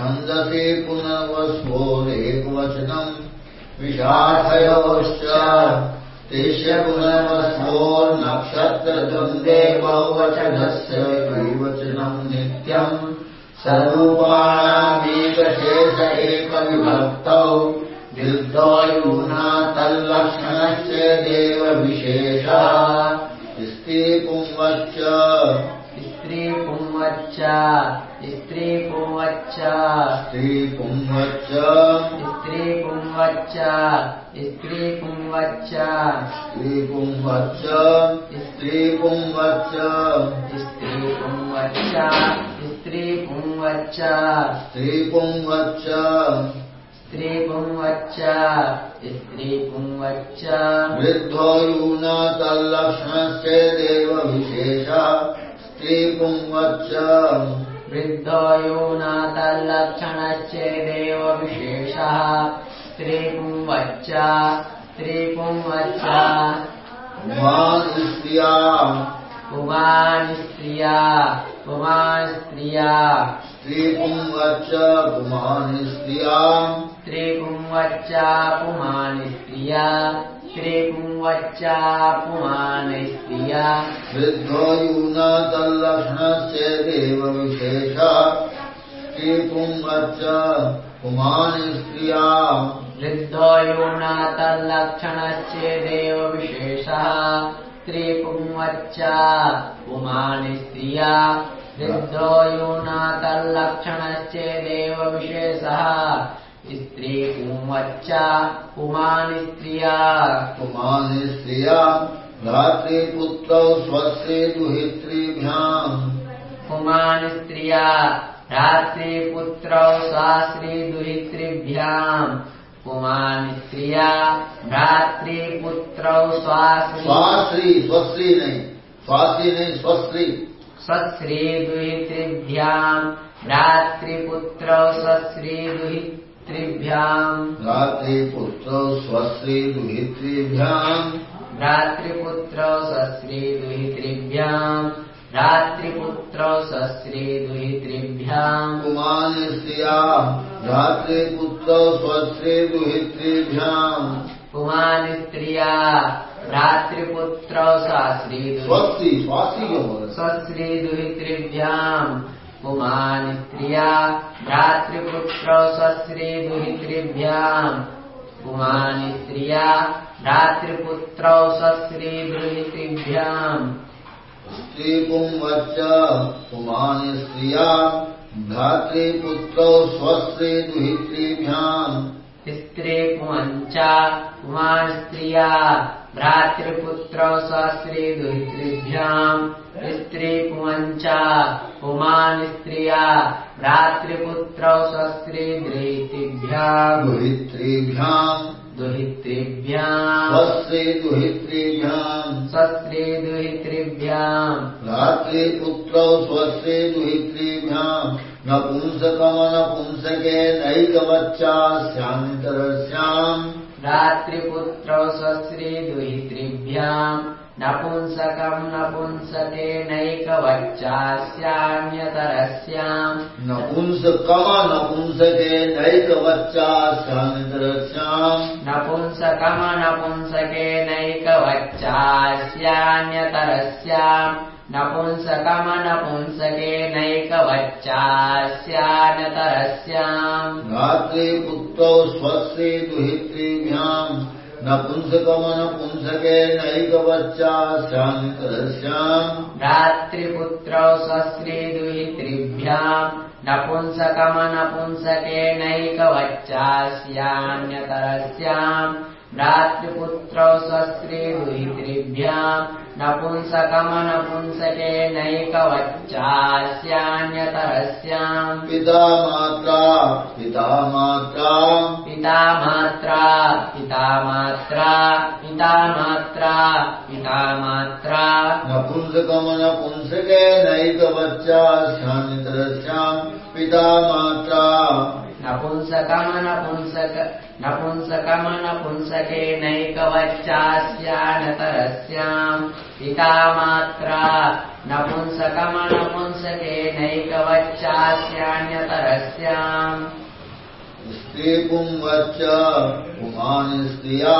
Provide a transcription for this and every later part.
छन्दसि पुनर्वस्वोरेकवचनम् विशाखयोश्च। पुनर्वस्वोर्नक्षत्रद्वन्द्वे बहुवचनस्य द्विवचनम् नित्यम् स्वरूपाणामेकशेष एकविभक्तौ निर्दोयूना तल्लक्षणश्च देवविशेषः स्त्रीपुंवच्च स्त्रीपुंवच्च स्त्रीपुंवच्च स्त्रीपुंवच्च स्त्रीपुंवच्च स्त्रीपुंवच्च स्त्रीपुंवच्च स्त्रीपुंवच्च स्त्रीपुंवच्च स्त्रीपुंवच्च स्त्रीपुंवच्च स्त्रीपुंवच्च स्त्रीपुंवच्च वृद्धो यूना तल्लक्षणस्य देवविशेषः स्त्रीपुंवच्च वृद्धो यूनातल्लक्षणश्चेदेव विशेषः। स्त्रीपुंवच्च स्त्रीपुंवच्च उमानिस्त्रिया। पुमानिस्त्रिया पुमास्त्रिया स्त्रीपुंवच्च पुमानिस्त्रिया स्त्रीपुंवच्च पुमानिस्त्रिया स्त्रीपुंवच्च पुमानिस्त्रिया वृद्धो तल्लक्षणस्य देवविशेषः। स्त्रीपुंवच्च पुमानिस्त्रिया। वृद्धो यूनातल्लक्षणश्चेदेव विशेषः स्त्रीपुंवच्च पुमानि स्त्रिया वृद्धो यूनातल्लक्षणश्चेदेव विशेषः स्त्री ऊमच्चा कुमान स्त्रिया। पुमानि स्त्रिया भ्रातृपुत्रौ स्वस्य स्वश्री पुमान् स्त्रिया भ्रातृपुत्रौ स्वास्री दुहितृभ्यां पुमान् स्त्रिया धात्रिपुत्रौ स्वास्री स्वास्री स्वश्री नी स्वासि निश्री स्वस्री दुहितृभ्यां भ्रातृपुत्रौ स्वस्री दुहि त्रिभ्याम् रात्रिपुत्र स्वसी दुहितृभ्याम् धात्रिपुत्र सस्री दुहितृभ्याम् रात्रिपुत्र सस्री दुहितृभ्याम् कुमारित्रिया धात्रिपुत्र स्वश्री दुहितृभ्याम् कुमारित्रिया रात्रिपुत्र शास्री स्वी स्वश्री दुहितृभ्याम् धातृपुत्रौ सस्री दुहितृभ्याम् पुमानि स्त्रिया भ्रातृपुत्रौ स्वस्री दुहितृभ्याम् स्त्री पुंवच पुमानिस्त्रिया धातृपुत्रौ स्वस्त्री दुहित्रीभ्याम् स्त्री पुंवञ्चा पुमानस्त्रिया भ्रातृपुत्रौ सहस्री दुहितृभ्याम् रिस्त्रीपुवञ्चा पुमानि स्त्रिया भ्रातृपुत्रौ सहस्रे दुहितृभ्याम् दुहित्रीभ्याम् दुहित्रीभ्याम् स्वस्रे दुहित्रीभ्याम् सहस्रे दुहितृभ्याम् रात्रिपुत्रौ स्वस्रे दुहित्रीभ्याम् न पुंसकमनपुंसकेनैकवच्चा स्यान्तरस्याम् भ्रात्रिपुत्रौ स्वीद्वित्रिभ्याम् नपुंसकम् नपुंसकेनैकवच्चास्यान्यतरस्याम् नपुंसकम् नपुंसकेनैकवच्चान्तरस्याम् नपुंसकम् नैकवच्चास्यान्यतरस्याम् नपुंसकमनपुंसकेनैकवच्चास्यानतरस्याम्। धात्री पुत्रौ स्वस्री दुहित्रीभ्याम् नपुंसकमनपुंसकेनैकवच्चास्यानतरस्याम्। भ्रातृपुत्रौ स्वस्त्री दुहित्रीभ्याम्। नपुंसकमनपुंसकेनैकवच्चास्यान्यतरस्याम्। भ्रातृपुत्रौ स्वस्त्री दुहित्रीभ्याम्। नपुंसकेनैकवच्चास्यान्यतरस्याम् पिता मात्रा पिता मात्रा पिता मात्रा पिता मात्रा पिता मात्रा पिता मात्रा नपुंसकमनपुंसके नैकवच्चास्यान्तरस्याम् पिता मात्रा नपुंसकमनपुंसक नपुंसकेनैकवच्चास्यानतरस्याम् पिता मात्रा नपुंसकमनपुंसकेनैकवच्चास्यान्यतरस्याम् स्त्रीपुंवच्च पुमानि स्त्रिया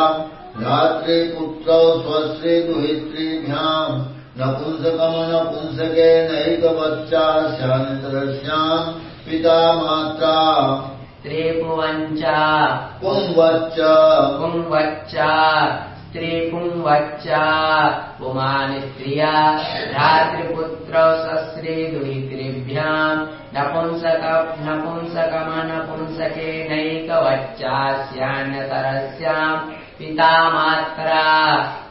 धात्रीपुत्रौ स्वश्री दुहित्रीभ्याम् नपुंसकमनपुंसकेनैकवच्चास्यानतरस्याम् पिता मात्रा। स्त्रीपुवञ्च पुंवच्च। पुंवच्च। स्त्रीपुंवच्च पुमानि स्त्रिया। रात्रिपुत्रौ सश्रीदुहित्रिभ्याम् नपुंसक नपुंसकमनपुंसकेनैकवच्चास्यान्यतरस्याम् पिता मात्रा।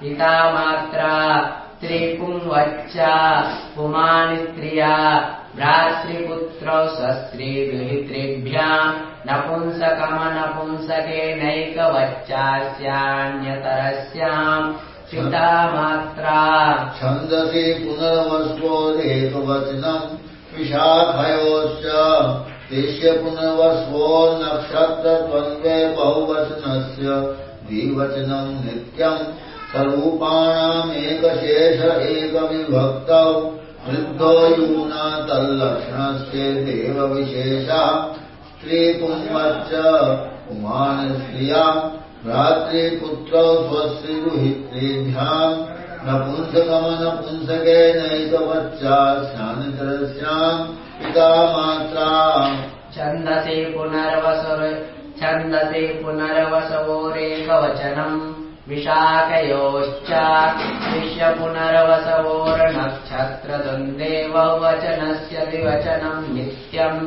पिता मात्रा। स्त्रीपुंवच्च पुमानि स्त्रिया भ्रातृपुत्रौ सस्त्रीगृहितृभ्याम् नपुंसकमनपुंसकेनैकवच्चास्यान्यतरस्याम् पिता मात्रा छन्दसि पुनर्वस्वोदेकवचनम् विशाखयोश्च। तेष्य पुनर्वस्वो नक्षत्रद्वन्द्वे बहुवचनस्य द्विवचनम् नित्यम् स्वरूपाणामेकशेष एकविभक्तौ वृद्धो यूना तल्लक्षणस्य देवविशेषः स्त्रीपुंवच्च पुमानस्त्रिया भ्रातृपुत्रौ स्वश्रीरुहित्रेभ्याम् नपुंसकमनपुंसकेनैकवच्चास्यानितरस्याम् पिता मात्रा छन्दसि पुनर्वसुर छन्दसि पुनर्वसवोरेकवचनम् विशाखयोश्च शिष्य पुनर्वसवोर्नक्षत्रद्वन्द्वे बहुवचनस्य द्विवचनम् नित्यम्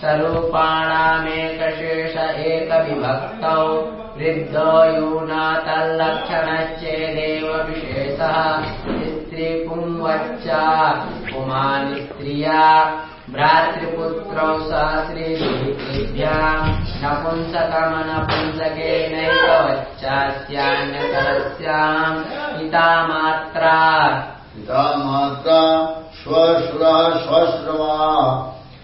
स्वरूपाणामेकशेष एकविभक्तौ वृद्धो यूना तल्लक्षणश्चेदेव विशेषः स्त्रीपुंवच्च पुमानि स्त्रिया भ्रातृपुत्रौ सहस्रीभ्याम् नपुंसकमनपुंसकेनैकवच्चास्यान्यतरस्याम् पिता मात्रा पिता मात्रा श्वश्रुरा श्वश्रवा।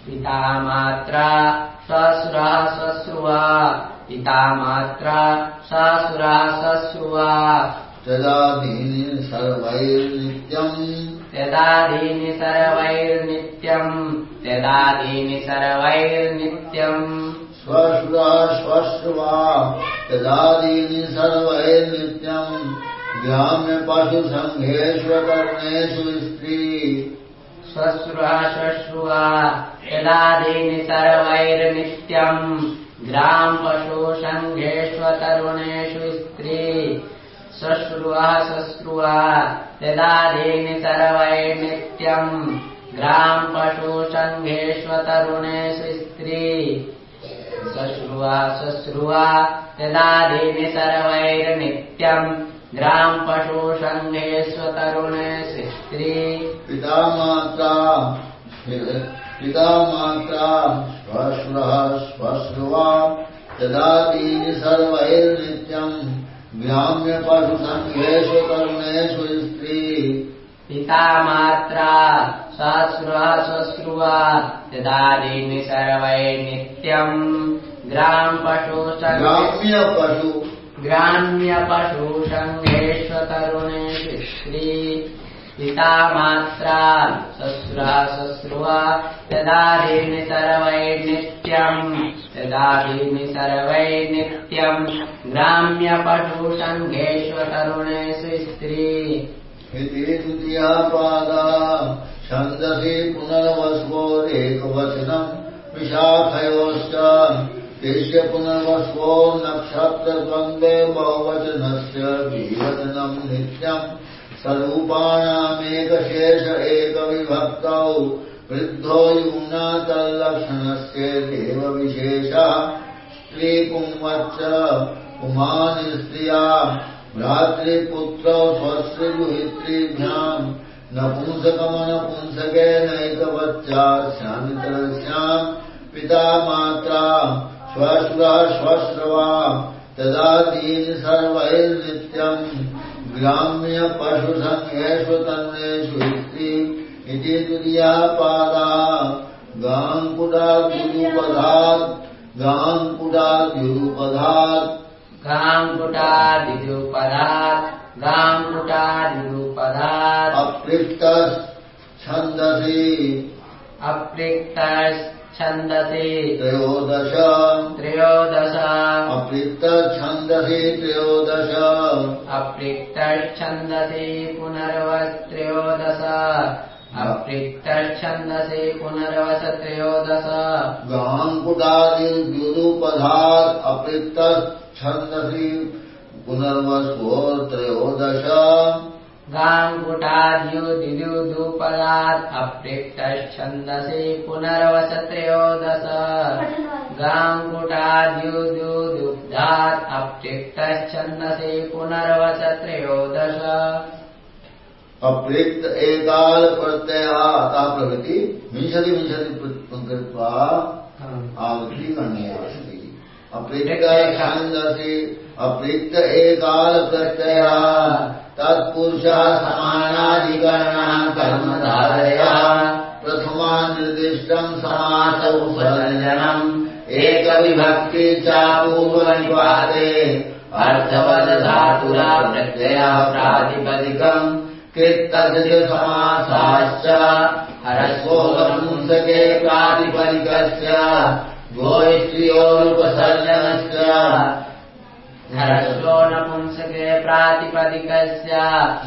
पिता मात्रा स्वसुरा स्वश्रुवा पिता मात्रा स्वसुरा स्वश्रुवा तदादीनि सर्वैर्नित्यम्। त्यदादीनि सर्वैर्नित्यम्। त्यदादीनि सर्वैर्नित्यम्। स्वश्रुरा श्वश्रुवा। तदादीनि सर्वैर्नित्यम् स्त्री। श्वश्रुवा श्वश्रुवा यदादीनि सर्वैर्नित्यम् ग्राम् पशुषङ्घेष्वतरुणेषु स्त्री। श्वश्रुवा श्वश्रुवा यदादीनि सर्वैर्नित्यम् ग्राम् पशुषङ्घेष्वतरुणेषु स्त्री। श्वश्रुवा श्वश्रुवा यदादीनि सर्वैर्नित्यम् ग्राम् पशुषङ्घेष्वतरुणेषु स्त्री पिता मात्रा पिता मात्रा श्वश्रुरः श्वश्रुवा तदादीनि सर्वैर्नित्यम् ग्राम्यपशुसङ्घेषु तरुणेषु स्त्री। पिता मात्रा श्वश्रुवा श्वश्रुवा यदादीनि सर्वैर्नित्यम् ग्राम् पशुषङ्घे ग्राम्यपशु ग्राम्यपशुषङ्घेष्वतरुणेषु श्री पिता मात्रा श्वश्रुवा श्वश्रुवा यदादीनि सर्वैर्नित्यम् यदादीनि सर्वैर्नित्यम् ग्राम्यपशुषङ्घेष्वतरुणेषु स्त्री। इति द्वितीयापादा पुनर्वस्वोरेकवचनम् विशाखयोश्च तेष्य पुनर्वस्वो नक्षत्रद्वन्द्वे बहुवचनस्य द्विवचनम् नित्यम् स्वरूपाणामेकशेष एकविभक्तौ वृद्धो यूना तल्लक्षणस्य देवविशेषः स्त्रीपुंवच्च पुमानि स्त्रिया भ्रातृपुत्रौ स्वश्रीगुहित्रीभ्याम् नपुंसकमनपुंसकेनैकवच्चास्यामितरस्याम् पिता मात्रा श्वश्रुवा श्वश्रवा तदादीनि सर्वैर्नित्यम् ग्राम्यपशुसङ्घेषु तन्नेषु स्त्री इति तुर्यापादा गाङ्कुटाद्युपधात् गाङ्कुटादिदुपदात् गाङ्कुटादिदुपदात् अप्लिप्तच्छन्दसि अप्लिक्तश्छन्दसि त्रयोदश। त्रयोदश। अप्लिप्तच्छन्दसि त्रयोदश। अप्लिक्तच्छन्दसि पुनर्वस्त्रयोदश। अप्लिक्तच्छन्दसि पुनर्वस त्रयोदश गाङ्कुटादिद्युपधात् अप्लिप्तच्छन्दसि पुनर्वस्वो त्रयोदश गाङ्कुटाद्युदिदुपदात् अप्लिक्तच्छन्दसि पुनर्वस त्रयोदश गाङ्कुटाद्युदुदुग्धात् अप्लिक्तच्छन्दसि पुनर्वस त्रयोदश अप्लिप्त एकाल प्रत्ययाता प्रगति विंशति विंशति कृत्वा आवृत्ति करणे अस्ति अप्लिप्त छन्दसि अप्लिप्त एकाल प्रत्ययः तत्पुरुषः समानाधिकरणः कर्मधारया प्रथमा निर्दिष्टम् समासौ सर्जनम् एकविभक्ति च पूर्वनिपाते अर्थवदधातुरा प्रत्ययः प्रातिपदिकम् कृत्तस्य समासाश्च हरस्वोपपुंसके प्रातिपदिकस्य द्वोस्त्रियोरुपसर्जनस्य हरस्वो नपुंसके प्रातिपदिकस्य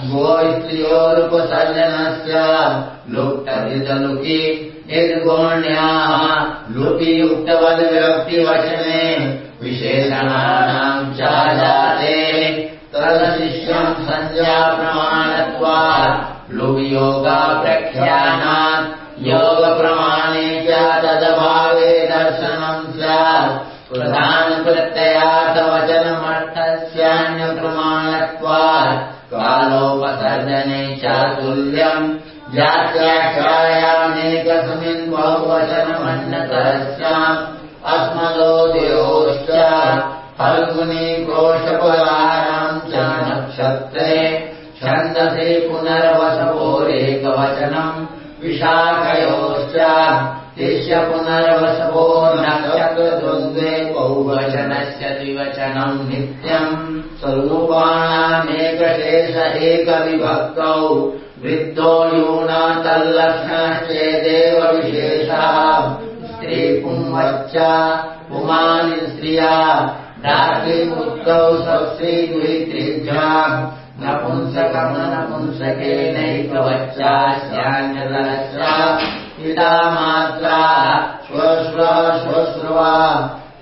द्वोस्त्रियोरुपसर्जनस्य लुप्तविदलुकि निर्गोण्याः। लुपि युक्तवद्विभक्तिवचने विशेषणानाम् च जाते तदशिष्यम् संज्ञाप्रमाणत्वात् लुवियोगाप्रख्यानात्। योगप्रमाणे च तदभावे दर्शनम् स्यात् प्रधानप्रत्ययार्थवचनमर्थस्यान्यप्रमाणत्वात् कालोपसर्जने चातुल्यम् जात्याख्यायामेकस्मिन् बहुवचनमन्यतः स्याम् अस्मदोदयोश्च च नक्षत्रे छन्दसि पुनर्वसवोरेकवचनम् विशाखयोश्च तिष्य पुनर्वसवो नक्षत्रद्वन्द्वे बहुवचनस्य द्विवचनम् नित्यम् स्वरूपाणामेकशेष एकविभक्तौ वृद्धो यूना तल्लक्षणश्चेदेव विशेषः स्त्रीपुंवच्च पुमानि स्त्रिया स्वस्त्री दुहित्रिभ्या नपुंसकम् नपुंसकेनैकवच्चास्यान्यतरश्च पिता मात्रा श्वश्रुवा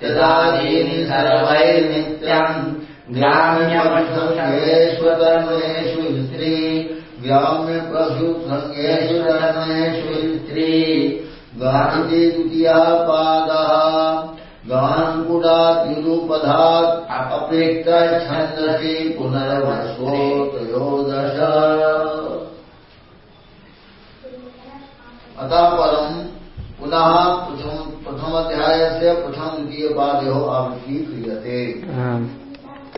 यदादीनि सर्वैर्नित्यम् ग्राम्यपशुषङ्गेष्वकर्मेषु स्त्री ग्राम्यपशुसङ्गेषु कर्मेषु स्त्री गान्ति द्वितीयः पादः गान्कुडाद्युपधात् अपेक्षच्छन्दसि पुनर्वस्वो त्रयोदश अतः परम् पुनः प्रथम प्रथमाध्यायस्य प्रथम द्वितीयपादयोः आवृत्तिः क्रियते।